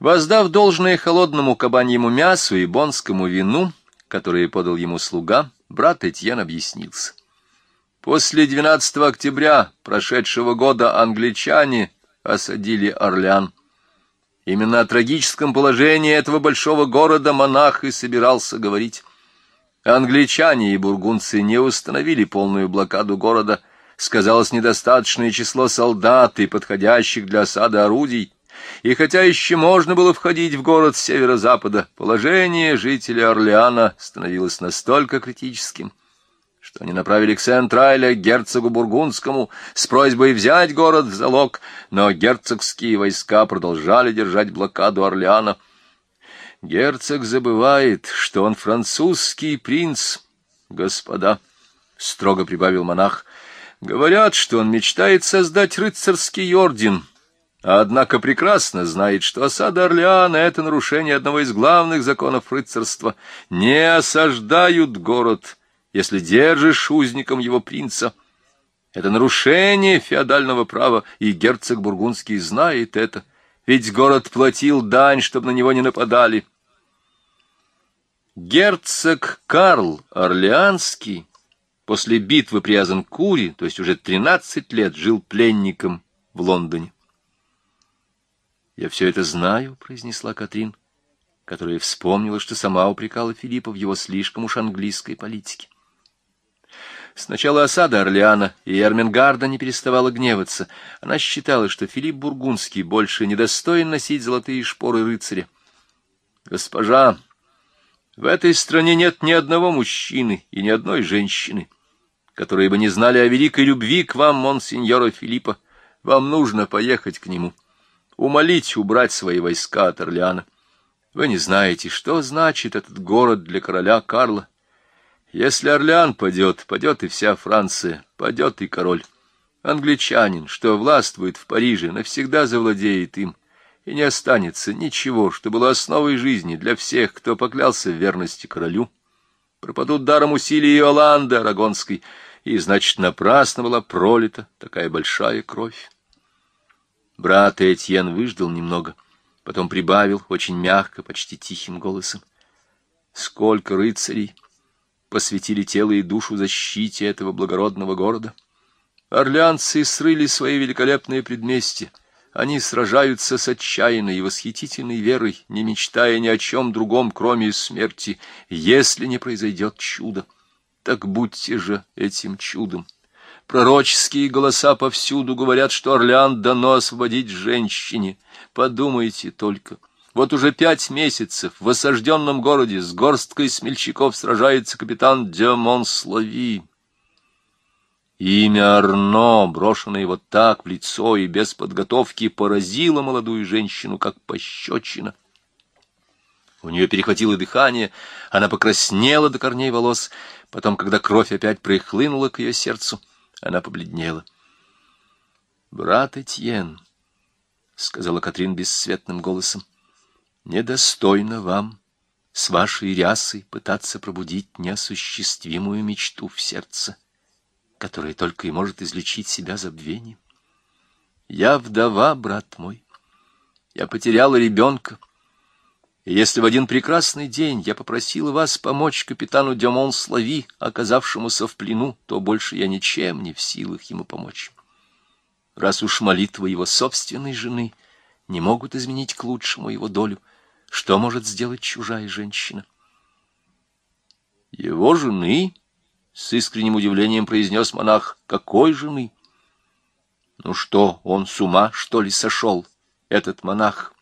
Воздав должное холодному кабаньему мясу и бонскому вину, которые подал ему слуга, брат Этьен объяснился. После 12 октября прошедшего года англичане осадили Орлеан. Именно о трагическом положении этого большого города монах и собирался говорить. Англичане и бургунцы не установили полную блокаду города, сказалось недостаточное число солдат и подходящих для осады орудий, и хотя еще можно было входить в город с северо-запада, положение жителей Орлеана становилось настолько критическим, что они направили к Сент-Райле герцогу Бургундскому с просьбой взять город в залог, но герцогские войска продолжали держать блокаду Орлеана. Герцог забывает, что он французский принц, господа, — строго прибавил монах. Говорят, что он мечтает создать рыцарский орден, однако прекрасно знает, что осада Орлеана — это нарушение одного из главных законов рыцарства. Не осаждают город, если держишь узником его принца. Это нарушение феодального права, и герцог Бургундский знает это, ведь город платил дань, чтобы на него не нападали. Герцог Карл Орлеанский после битвы при Азанкуре, то есть уже тринадцать лет, жил пленником в Лондоне. «Я все это знаю», — произнесла Катрин, которая вспомнила, что сама упрекала Филиппа в его слишком уж английской политике. С начала осады Орлеана и Эрмингарда не переставала гневаться. Она считала, что Филипп Бургундский больше недостоин носить золотые шпоры рыцаря. «Госпожа, в этой стране нет ни одного мужчины и ни одной женщины, которые бы не знали о великой любви к вам, монсеньора Филиппа. Вам нужно поехать к нему» умолить убрать свои войска от Орлеана. Вы не знаете, что значит этот город для короля Карла. Если Орлеан падет, падет и вся Франция, падет и король. Англичанин, что властвует в Париже, навсегда завладеет им, и не останется ничего, что было основой жизни для всех, кто поклялся в верности королю. Пропадут даром усилий Иоланды Арагонской, и, значит, напрасно была пролита такая большая кровь. Брат Этьен выждал немного, потом прибавил очень мягко, почти тихим голосом. Сколько рыцарей посвятили тело и душу защите этого благородного города! Орлеанцы срыли свои великолепные предместья. Они сражаются с отчаянной и восхитительной верой, не мечтая ни о чем другом, кроме смерти, если не произойдет чудо. Так будьте же этим чудом. Пророческие голоса повсюду говорят, что Орлеан дано освободить женщине. Подумайте только. Вот уже пять месяцев в осажденном городе с горсткой смельчаков сражается капитан де Монслави. Имя Арно, брошенное вот так в лицо и без подготовки, поразило молодую женщину, как пощечина. У нее перехватило дыхание, она покраснела до корней волос. Потом, когда кровь опять прихлынула к ее сердцу, она побледнела. «Брат Этьен», — сказала Катрин бесцветным голосом, — «недостойно вам с вашей рясой пытаться пробудить неосуществимую мечту в сердце, которая только и может излечить себя забвением. Я вдова, брат мой, я потеряла ребенка, и если в один прекрасный день я попросила вас помочь капитану Демон Слави, оказавшемуся в плену, то больше я ничем не в силах ему помочь. Раз уж молитвы его собственной жены не могут изменить к лучшему его долю, что может сделать чужая женщина? Его жены, — с искренним удивлением произнес монах, — какой жены? Ну что, он с ума, что ли, сошел, этот монах? —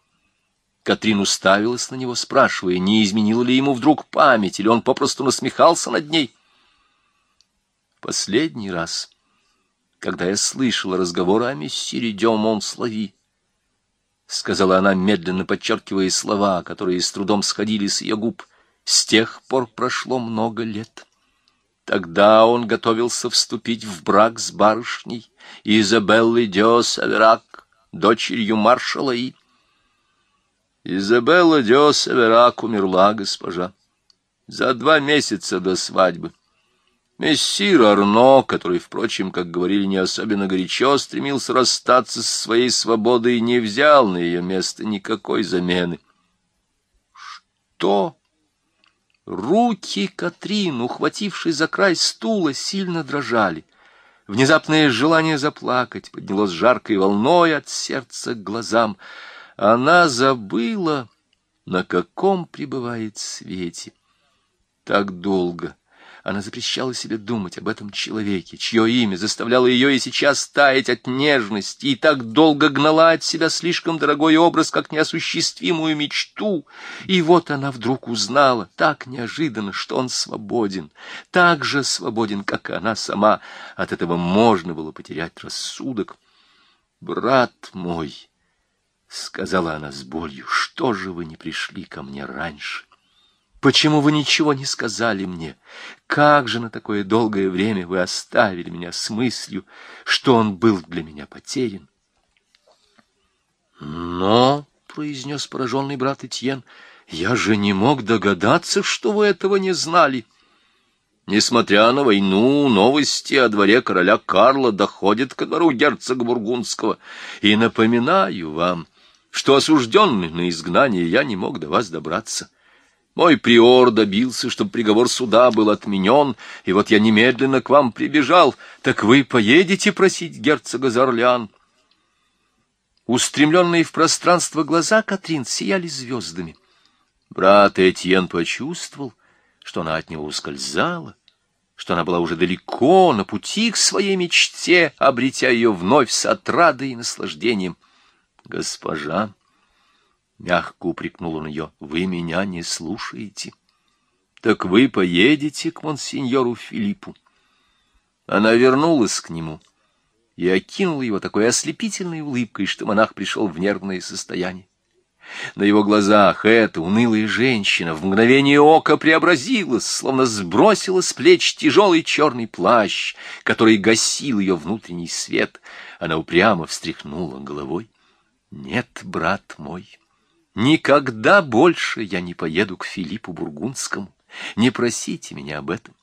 Катрин уставилась на него, спрашивая, не изменила ли ему вдруг память, или он попросту насмехался над ней. Последний раз, когда я слышала разговоры о мессире Дёмон Слави, сказала она, медленно подчеркивая слова, которые с трудом сходили с ее губ, с тех пор прошло много лет. Тогда он готовился вступить в брак с барышней Изабеллой Дио Саверак, дочерью маршала И. Изабелла де Северак умерла, госпожа, за два месяца до свадьбы. Мессир Арно, который, впрочем, как говорили, не особенно горячо стремился расстаться со своей свободой, не взял на ее место никакой замены. Что? Руки Катрин, ухватившись за край стула, сильно дрожали. Внезапное желание заплакать поднялось жаркой волной от сердца к глазам. Она забыла, на каком пребывает свете. Так долго она запрещала себе думать об этом человеке, чье имя заставляло ее и сейчас таять от нежности, и так долго гнала от себя слишком дорогой образ, как неосуществимую мечту. И вот она вдруг узнала, так неожиданно, что он свободен, так же свободен, как и она сама. От этого можно было потерять рассудок. «Брат мой», — сказала она с болью, — «что же вы не пришли ко мне раньше?» Почему вы ничего не сказали мне? Как же на такое долгое время вы оставили меня с мыслью, что он был для меня потерян? Но, — произнес пораженный брат Этьен, — я же не мог догадаться, что вы этого не знали. Несмотря на войну, новости о дворе короля Карла доходят ко двору герцога Бургундского. И напоминаю вам, что осужденный на изгнание я не мог до вас добраться. Мой приор добился, чтобы приговор суда был отменен, и вот я немедленно к вам прибежал. Так вы поедете просить герцога за Орлеан?» Устремленные в пространство глаза Катрин сияли звездами. Брат Этьен почувствовал, что она от него ускользала, что она была уже далеко, на пути к своей мечте, обретя ее вновь с отрадой и наслаждением. «Госпожа!» Мягко упрекнул он ее. «Вы меня не слушаете. Так вы поедете к монсеньору Филиппу». Она вернулась к нему и окинула его такой ослепительной улыбкой, что монах пришел в нервное состояние. На его глазах эта унылая женщина в мгновение ока преобразилась, словно сбросила с плеч тяжелый черный плащ, который гасил ее внутренний свет. Она упрямо встряхнула головой. «Нет, брат мой». Никогда больше я не поеду к Филиппу Бургундскому. Не просите меня об этом.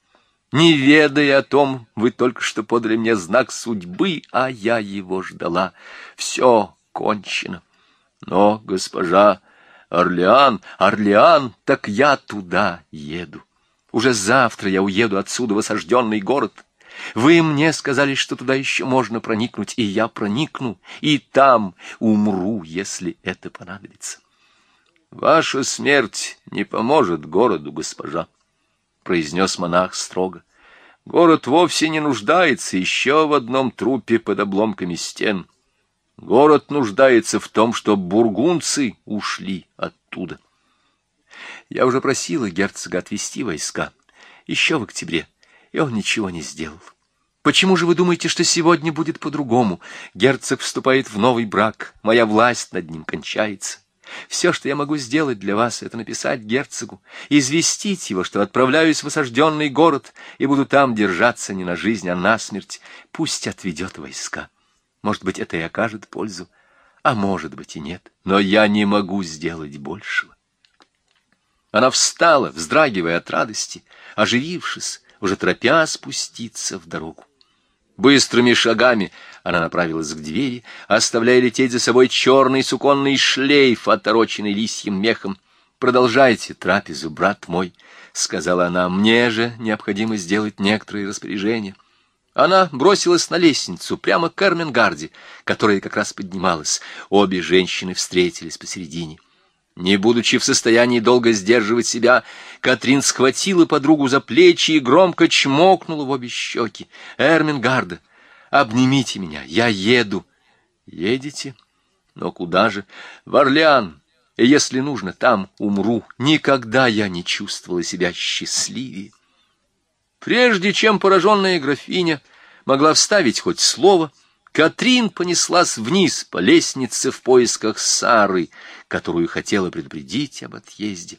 Не ведая о том, вы только что подали мне знак судьбы, а я его ждала. Все кончено. Но, госпожа Орлеан, Орлеан, так я туда еду. Уже завтра я уеду отсюда в осажденный город. Вы мне сказали, что туда еще можно проникнуть, и я проникну, и там умру, если это понадобится. Ваша смерть не поможет городу, госпожа, — произнес монах строго. Город вовсе не нуждается еще в одном трупе под обломками стен. Город нуждается в том, что бургунцы ушли оттуда. Я уже просила герцога отвести войска, еще в октябре, и он ничего не сделал. Почему же вы думаете, что сегодня будет по-другому? Герцог вступает в новый брак, моя власть над ним кончается. Все, что я могу сделать для вас, это написать герцогу, известить его, что отправляюсь в осажденный город и буду там держаться не на жизнь, а на смерть. Пусть отведет войска. Может быть, это и окажет пользу, а может быть и нет. Но я не могу сделать большего. Она встала, вздрагивая от радости, оживившись, уже торопя спуститься в дорогу. Быстрыми шагами она направилась к двери, оставляя лететь за собой черный суконный шлейф, отороченный лисьим мехом. «Продолжайте трапезу, брат мой», — сказала она, — «мне же необходимо сделать некоторые распоряжения». Она бросилась на лестницу, прямо к Эрмингарде, которая как раз поднималась. Обе женщины встретились посередине. Не будучи в состоянии долго сдерживать себя, Катрин схватила подругу за плечи и громко чмокнула в обе щеки. «Эрмингарда, обнимите меня, я еду». «Едете? Но куда же? В Орлеан. Если нужно, там умру. Никогда я не чувствовала себя счастливее». Прежде чем пораженная графиня могла вставить хоть слово, Катрин понеслась вниз по лестнице в поисках Сары, которую хотела предупредить об отъезде.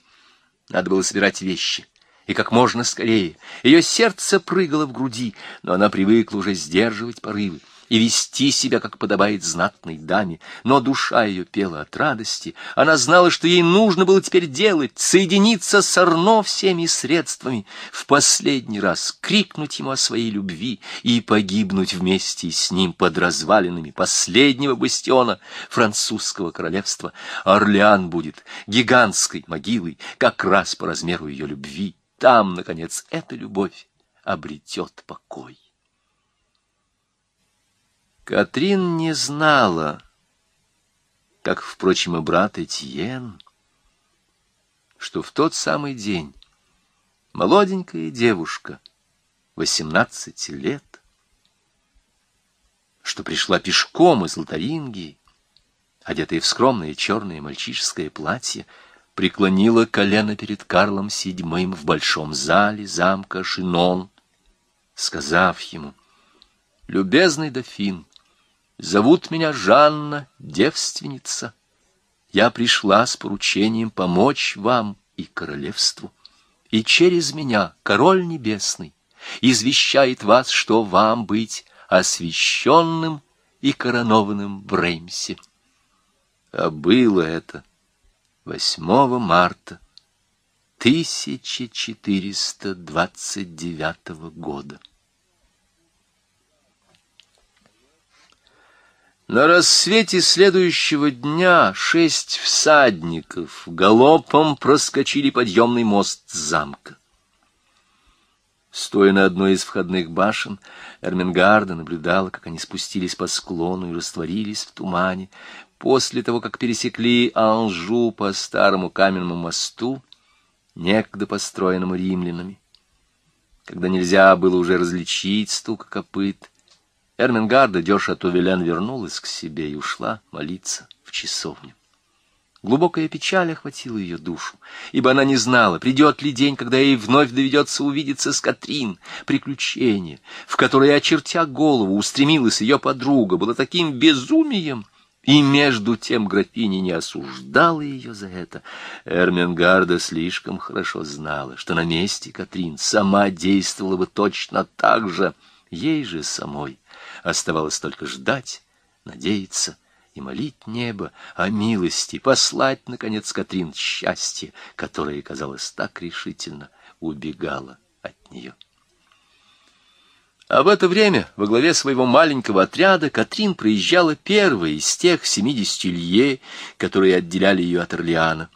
Надо было собирать вещи, и как можно скорее. Ее сердце прыгало в груди, но она привыкла уже сдерживать порывы. И вести себя, как подобает знатной даме, но душа ее пела от радости. Она знала, что ей нужно было теперь делать, соединиться с Арно всеми средствами, в последний раз крикнуть ему о своей любви и погибнуть вместе с ним под развалинами последнего бастиона французского королевства. Орлеан будет гигантской могилой, как раз по размеру ее любви. Там, наконец, эта любовь обретет покой. Катрин не знала, как, впрочем, и брат Этьен, что в тот самый день молоденькая девушка, восемнадцати лет, что пришла пешком из Лотарингии, одетая в скромное черное мальчишеское платье, преклонила колено перед Карлом VII в большом зале замка Шинон, сказав ему, «Любезный дофин, Зовут меня Жанна, девственница. Я пришла с поручением помочь вам и королевству. И через меня король небесный извещает вас, что вам быть освященным и коронованным в Реймсе. А было это 8 марта 1429 года. На рассвете следующего дня шесть всадников галопом проскочили подъемный мост замка. Стоя на одной из входных башен, Эрмингарда наблюдала, как они спустились по склону и растворились в тумане. После того, как пересекли Анжу по старому каменному мосту, некогда построенному римлянами, когда нельзя было уже различить стук копыт, Эрмингарда Дёша Тувелен вернулась к себе и ушла молиться в часовню. Глубокая печаль охватила ее душу, ибо она не знала, придет ли день, когда ей вновь доведется увидеться с Катрин. Приключение, в которое, очертя голову, устремилась ее подруга, было таким безумием, и между тем графиня не осуждала ее за это. Эрмингарда слишком хорошо знала, что на месте Катрин сама действовала бы точно так же, ей же самой Оставалось только ждать, надеяться и молить небо о милости, послать, наконец, Катрин счастье, которое, казалось, так решительно убегало от нее. А в это время во главе своего маленького отряда Катрин проезжала первой из тех семидесяти лье, которые отделяли ее от Орлеана.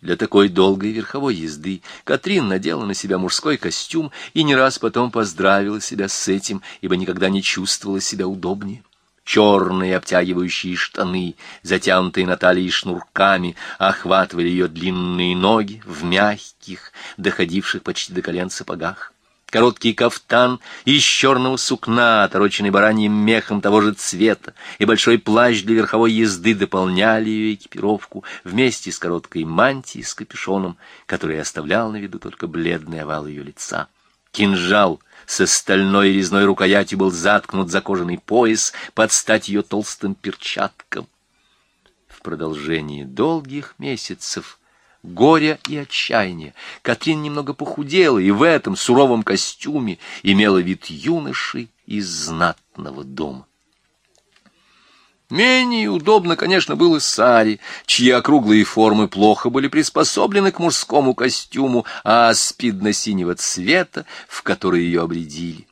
Для такой долгой верховой езды Катрин надела на себя мужской костюм и не раз потом поздравила себя с этим, ибо никогда не чувствовала себя удобнее. Черные обтягивающие штаны, затянутые на талии шнурками, охватывали ее длинные ноги в мягких, доходивших почти до колен сапогах короткий кафтан из черного сукна, отороченный бараньим мехом того же цвета, и большой плащ для верховой езды дополняли ее экипировку вместе с короткой мантией с капюшоном, который оставлял на виду только бледный овал ее лица. Кинжал со стальной резной рукоятью был заткнут за кожаный пояс под стать ее толстым перчаткам. В продолжении долгих месяцев горя и отчаяния. Катрин немного похудела и в этом суровом костюме имела вид юноши из знатного дома. Менее удобно, конечно, было Саре, чьи округлые формы плохо были приспособлены к мужскому костюму, а спидно-синего цвета, в который ее обредили.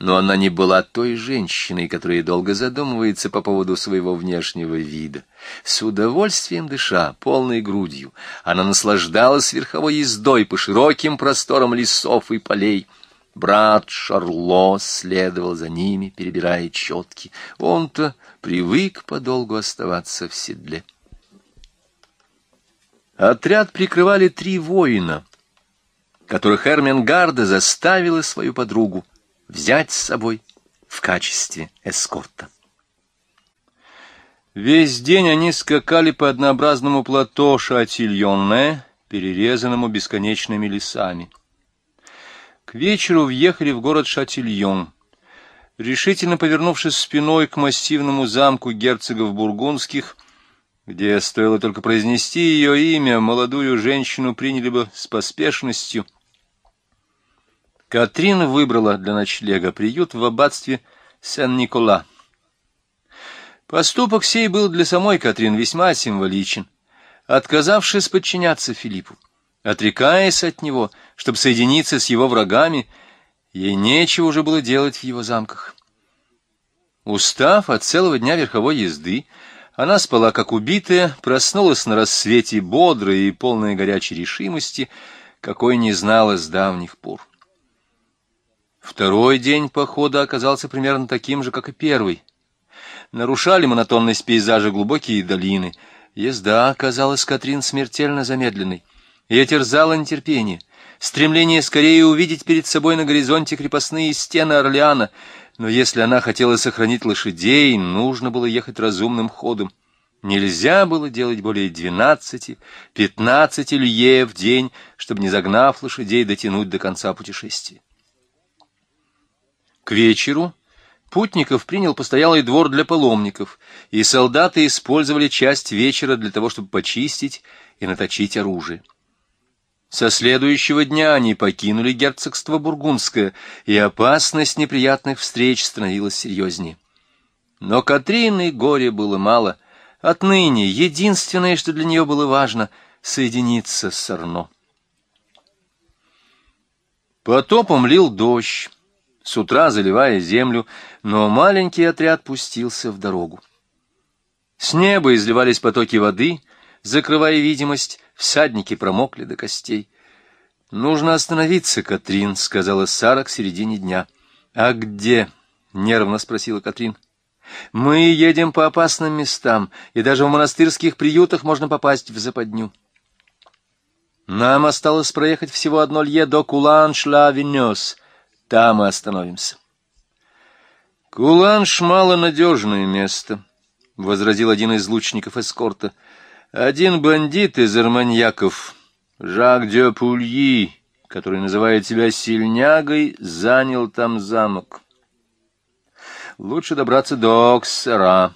Но она не была той женщиной, которая долго задумывается по поводу своего внешнего вида. С удовольствием дыша, полной грудью, она наслаждалась верховой ездой по широким просторам лесов и полей. Брат Шарло следовал за ними, перебирая четки. Он-то привык подолгу оставаться в седле. Отряд прикрывали три воина, которых Эрменгарда заставила свою подругу взять с собой в качестве эскорта. Весь день они скакали по однообразному плато Шатильонне, перерезанному бесконечными лесами. К вечеру въехали в город Шатильон. Решительно повернувшись спиной к массивному замку герцогов бургундских, где стоило только произнести ее имя, молодую женщину приняли бы с поспешностью, Катрин выбрала для ночлега приют в аббатстве Сен-Никола. Поступок сей был для самой Катрин весьма символичен. Отказавшись подчиняться Филиппу, отрекаясь от него, чтобы соединиться с его врагами, ей нечего уже было делать в его замках. Устав от целого дня верховой езды, она спала как убитая, проснулась на рассвете бодрая и полная горячей решимости, какой не знала с давних пор. Второй день похода оказался примерно таким же, как и первый. Нарушали монотонность пейзажа глубокие долины. Езда оказалась Катрин смертельно замедленной. И терзала нетерпение, стремление скорее увидеть перед собой на горизонте крепостные стены Орлеана. Но если она хотела сохранить лошадей, нужно было ехать разумным ходом. Нельзя было делать более двенадцати, пятнадцати лье в день, чтобы, не загнав лошадей, дотянуть до конца путешествия. К вечеру путников принял постоялый двор для паломников, и солдаты использовали часть вечера для того, чтобы почистить и наточить оружие. Со следующего дня они покинули герцогство Бургундское, и опасность неприятных встреч становилась серьезнее. Но Катрины горе было мало. Отныне единственное, что для нее было важно — соединиться с Арно. Потопом лил дождь с утра заливая землю, но маленький отряд пустился в дорогу. С неба изливались потоки воды, закрывая видимость, всадники промокли до костей. «Нужно остановиться, Катрин», — сказала Сара к середине дня. «А где?» — нервно спросила Катрин. «Мы едем по опасным местам, и даже в монастырских приютах можно попасть в западню». «Нам осталось проехать всего одно лье до Кулан-Шла-Винёс», там мы остановимся. Куланш — малонадежное место, — возразил один из лучников эскорта. Один бандит из арманьяков, Жак де Пульи, который называет себя сильнягой, занял там замок. Лучше добраться до Оксера.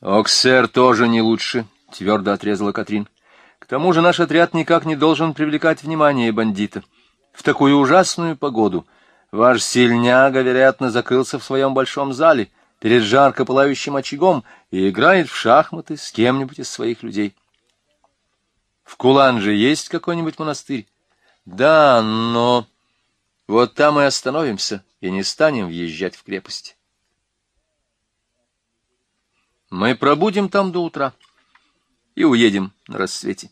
Оксер тоже не лучше, — твердо отрезала Катрин. К тому же наш отряд никак не должен привлекать внимание бандита. — в такую ужасную погоду ваш сильняга, вероятно, закрылся в своем большом зале перед жарко пылающим очагом и играет в шахматы с кем-нибудь из своих людей. В Куланже есть какой-нибудь монастырь? Да, но... Вот там и остановимся, и не станем въезжать в крепость. Мы пробудем там до утра и уедем на рассвете.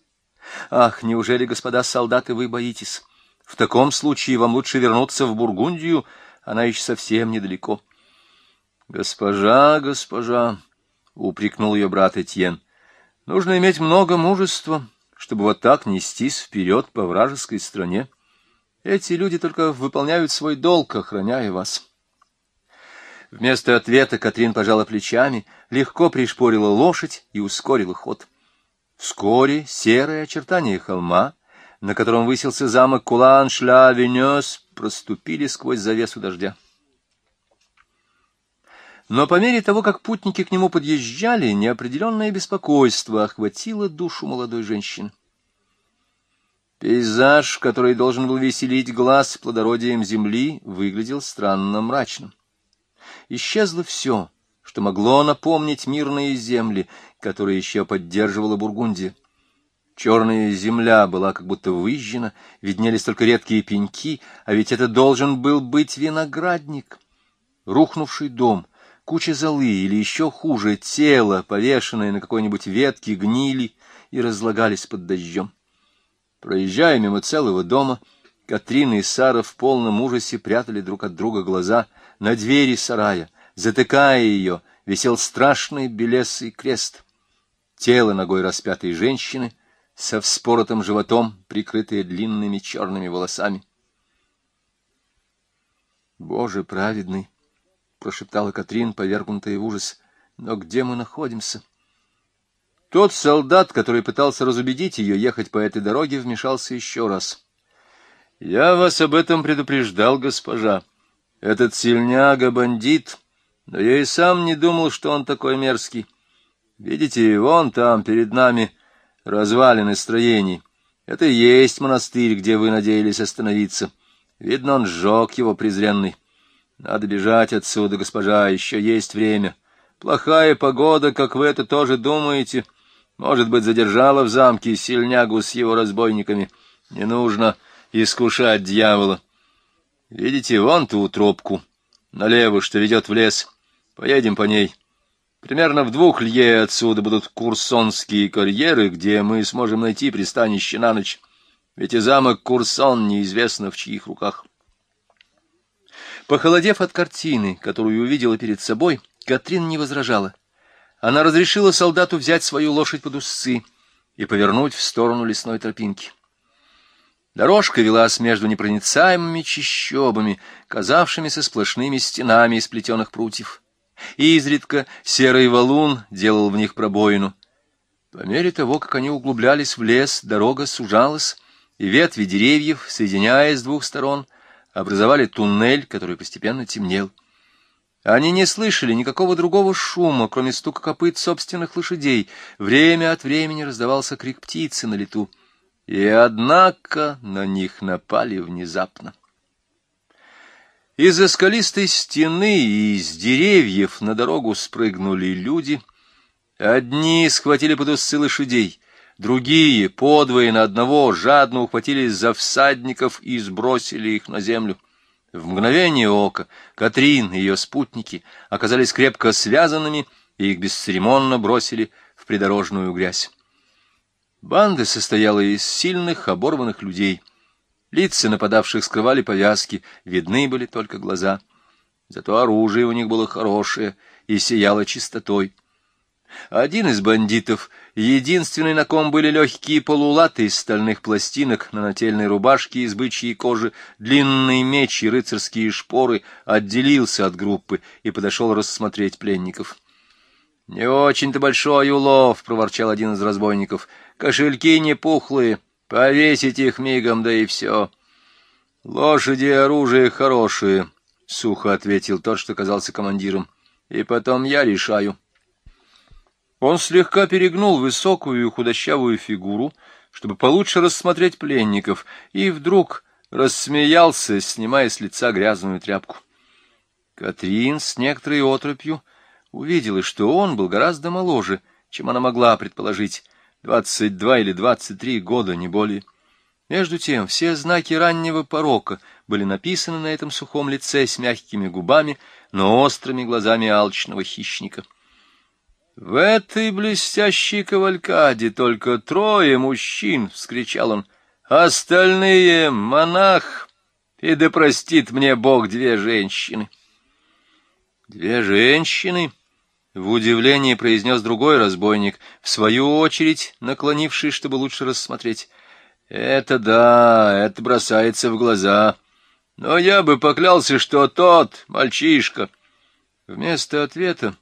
Ах, неужели, господа солдаты, вы боитесь? В таком случае вам лучше вернуться в Бургундию, она еще совсем недалеко. — Госпожа, госпожа, — упрекнул ее брат Этьен, — нужно иметь много мужества, чтобы вот так нестись вперед по вражеской стране. Эти люди только выполняют свой долг, охраняя вас. Вместо ответа Катрин пожала плечами, легко пришпорила лошадь и ускорила ход. Вскоре серое очертание холма — на котором высился замок Кулан-Шля-Венес, проступили сквозь завесу дождя. Но по мере того, как путники к нему подъезжали, неопределенное беспокойство охватило душу молодой женщины. Пейзаж, который должен был веселить глаз плодородием земли, выглядел странно мрачным. Исчезло все, что могло напомнить мирные земли, которые еще поддерживала Бургундия. Черная земля была как будто выжжена, виднелись только редкие пеньки, а ведь это должен был быть виноградник. Рухнувший дом, куча золы или еще хуже, тело, повешенное на какой-нибудь ветке, гнили и разлагались под дождем. Проезжая мимо целого дома, Катрина и Сара в полном ужасе прятали друг от друга глаза на двери сарая, затыкая ее, висел страшный белесый крест. Тело ногой распятой женщины — со вспоротым животом, прикрытая длинными черными волосами. «Боже праведный!» — прошептала Катрин, повергнутая в ужас. «Но где мы находимся?» Тот солдат, который пытался разубедить ее ехать по этой дороге, вмешался еще раз. «Я вас об этом предупреждал, госпожа. Этот сильняга — бандит, но я и сам не думал, что он такой мерзкий. Видите, вон там, перед нами...» развалины строений. Это и есть монастырь, где вы надеялись остановиться. Видно, он сжег его презренный. Надо бежать отсюда, госпожа, еще есть время. Плохая погода, как вы это тоже думаете, может быть, задержала в замке сильнягу с его разбойниками. Не нужно искушать дьявола. Видите, вон ту тропку, налево, что ведет в лес. Поедем по ней. Примерно в двух лье отсюда будут курсонские карьеры, где мы сможем найти пристанище на ночь. Ведь и замок Курсон неизвестно в чьих руках. Похолодев от картины, которую увидела перед собой, Катрин не возражала. Она разрешила солдату взять свою лошадь под усы и повернуть в сторону лесной тропинки. Дорожка велась между непроницаемыми чащобами, казавшимися сплошными стенами из плетеных прутьев. И изредка серый валун делал в них пробоину. По мере того, как они углублялись в лес, дорога сужалась, и ветви деревьев, соединяясь с двух сторон, образовали туннель, который постепенно темнел. Они не слышали никакого другого шума, кроме стука копыт собственных лошадей. Время от времени раздавался крик птицы на лету. И, однако, на них напали внезапно. Из-за скалистой стены и из деревьев на дорогу спрыгнули люди. Одни схватили под усы лошадей, Другие, подвое на одного, жадно ухватились за всадников и сбросили их на землю. В мгновение ока Катрин и ее спутники оказались крепко связанными и их бесцеремонно бросили в придорожную грязь. Банда состояла из сильных оборванных людей. Лица нападавших скрывали повязки, видны были только глаза. Зато оружие у них было хорошее и сияло чистотой. Один из бандитов, единственный, на ком были легкие полулаты из стальных пластинок на нательной рубашке из бычьей кожи, длинные мечи и рыцарские шпоры, отделился от группы и подошел рассмотреть пленников. — Не очень-то большой улов, — проворчал один из разбойников. — Кошельки не пухлые, повесить их мигом, да и все. — Лошади и оружие хорошие, — сухо ответил тот, что казался командиром. — И потом я решаю. — он слегка перегнул высокую и худощавую фигуру, чтобы получше рассмотреть пленников, и вдруг рассмеялся, снимая с лица грязную тряпку. Катрин с некоторой отропью увидела, что он был гораздо моложе, чем она могла предположить, двадцать два или двадцать три года, не более. Между тем, все знаки раннего порока были написаны на этом сухом лице с мягкими губами, но острыми глазами алчного хищника. «В этой блестящей кавалькаде только трое мужчин!» — вскричал он. «Остальные — монах, и да простит мне Бог две женщины!» «Две женщины?» — в удивлении произнес другой разбойник, в свою очередь наклонившись, чтобы лучше рассмотреть. «Это да, это бросается в глаза. Но я бы поклялся, что тот, мальчишка...» Вместо ответа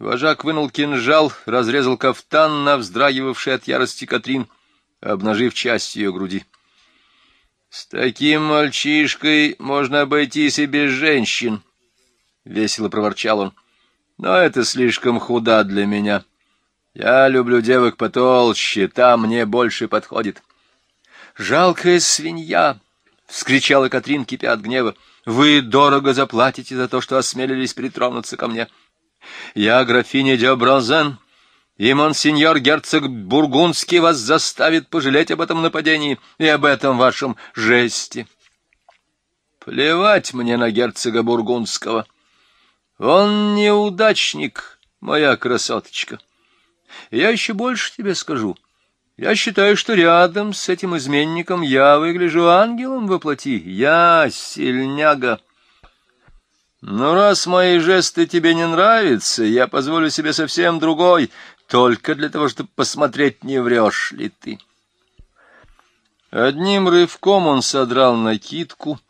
Вожак вынул кинжал, разрезал кафтан на вздрагивавший от ярости Катрин, обнажив часть ее груди. — С таким мальчишкой можно обойтись и без женщин, — весело проворчал он. — Но это слишком худа для меня. Я люблю девок потолще, там мне больше подходит. — Жалкая свинья! — вскричала Катрин, кипя от гнева. — Вы дорого заплатите за то, что осмелились притронуться ко мне. — я графиня де и монсеньор герцог Бургундский вас заставит пожалеть об этом нападении и об этом вашем жесте. Плевать мне на герцога Бургундского. Он неудачник, моя красоточка. Я еще больше тебе скажу. Я считаю, что рядом с этим изменником я выгляжу ангелом во плоти. Я сильняга. Но раз мои жесты тебе не нравятся, я позволю себе совсем другой, только для того, чтобы посмотреть, не врешь ли ты. Одним рывком он содрал накидку,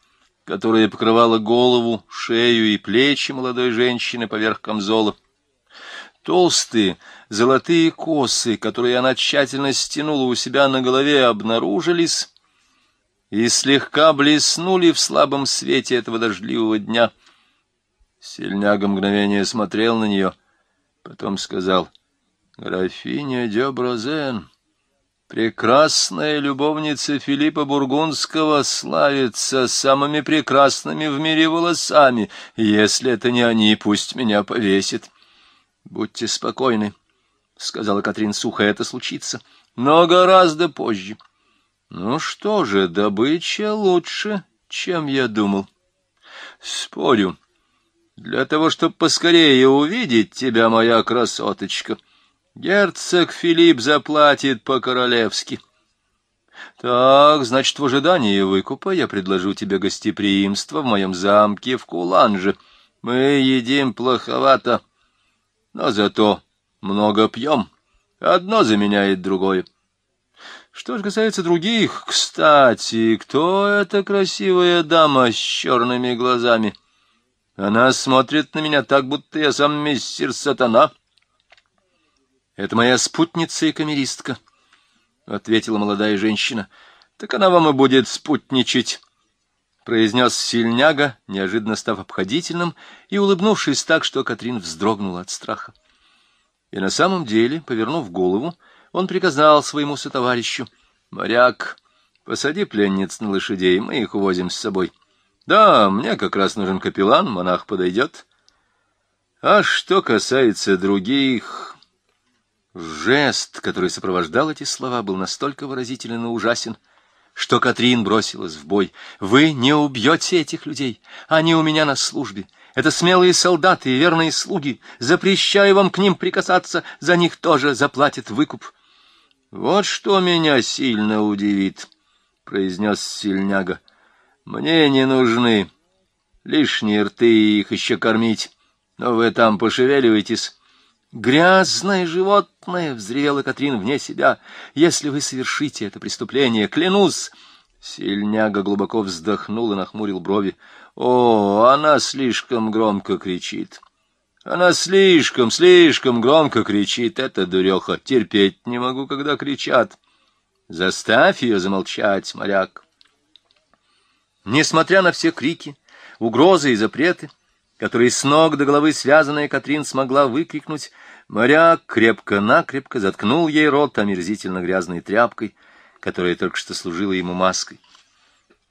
которая покрывала голову, шею и плечи молодой женщины поверх камзола. Толстые золотые косы, которые она тщательно стянула у себя на голове, обнаружились и слегка блеснули в слабом свете этого дождливого дня — Сильняга мгновение смотрел на нее, потом сказал, «Графиня Дёброзен, Прекрасная любовница Филиппа Бургундского славится самыми прекрасными в мире волосами. Если это не они, пусть меня повесит. — Будьте спокойны, — сказала Катрин сухо, — это случится, но гораздо позже. — Ну что же, добыча лучше, чем я думал. — Спорю, для того, чтобы поскорее увидеть тебя, моя красоточка, — Герцог Филипп заплатит по-королевски. Так, значит, в ожидании выкупа я предложу тебе гостеприимство в моем замке в Куланже. Мы едим плоховато, но зато много пьем. Одно заменяет другое. Что же касается других, кстати, кто эта красивая дама с черными глазами? Она смотрит на меня так, будто я сам мистер Сатана. Это моя спутница и камеристка, — ответила молодая женщина. — Так она вам и будет спутничать, — произнес сильняга, неожиданно став обходительным и улыбнувшись так, что Катрин вздрогнула от страха. И на самом деле, повернув голову, он приказал своему сотоварищу. — Моряк, посади пленниц на лошадей, мы их увозим с собой. — Да, мне как раз нужен капеллан, монах подойдет. — А что касается других... Жест, который сопровождал эти слова, был настолько выразителен и ужасен, что Катрин бросилась в бой. «Вы не убьете этих людей, они у меня на службе. Это смелые солдаты и верные слуги. Запрещаю вам к ним прикасаться, за них тоже заплатят выкуп». «Вот что меня сильно удивит», — произнес сильняга. «Мне не нужны лишние рты, их еще кормить, но вы там пошевеливаетесь». «Грязное животное!» — взревела Катрин вне себя. «Если вы совершите это преступление, клянусь!» Сильняга глубоко вздохнул и нахмурил брови. «О, она слишком громко кричит! Она слишком, слишком громко кричит! Это дуреха! Терпеть не могу, когда кричат! Заставь ее замолчать, моряк!» Несмотря на все крики, угрозы и запреты, который с ног до головы связанная Катрин смогла выкрикнуть, моряк крепко-накрепко заткнул ей рот омерзительно грязной тряпкой, которая только что служила ему маской.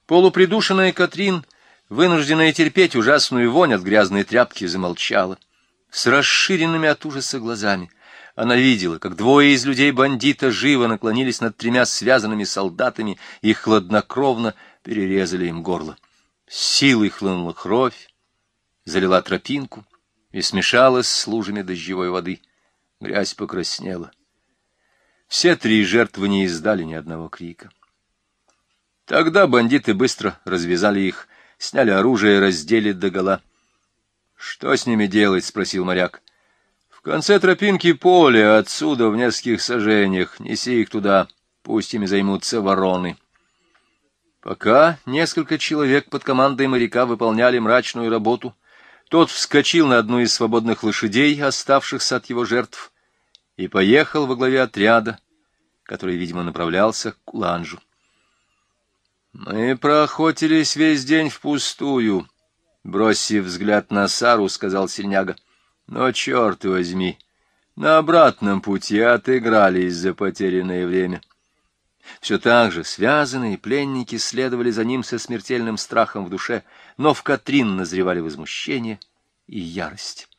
Полупридушенная Катрин, вынужденная терпеть ужасную вонь от грязной тряпки, замолчала. С расширенными от ужаса глазами она видела, как двое из людей-бандита живо наклонились над тремя связанными солдатами и хладнокровно перерезали им горло. Силой хлынула кровь, залила тропинку и смешалась с лужами дождевой воды. Грязь покраснела. Все три жертвы не издали ни одного крика. Тогда бандиты быстро развязали их, сняли оружие, раздели догола. — Что с ними делать? — спросил моряк. — В конце тропинки поле, отсюда в нескольких сажениях. Неси их туда, пусть ими займутся вороны. Пока несколько человек под командой моряка выполняли мрачную работу — тот вскочил на одну из свободных лошадей, оставшихся от его жертв, и поехал во главе отряда, который, видимо, направлялся к Куланжу. «Мы проохотились весь день впустую», — бросив взгляд на Сару, сказал Сильняга. «Но, черт возьми, на обратном пути отыгрались за потерянное время». Все так же связанные пленники следовали за ним со смертельным страхом в душе, но в Катрин назревали возмущение и ярость.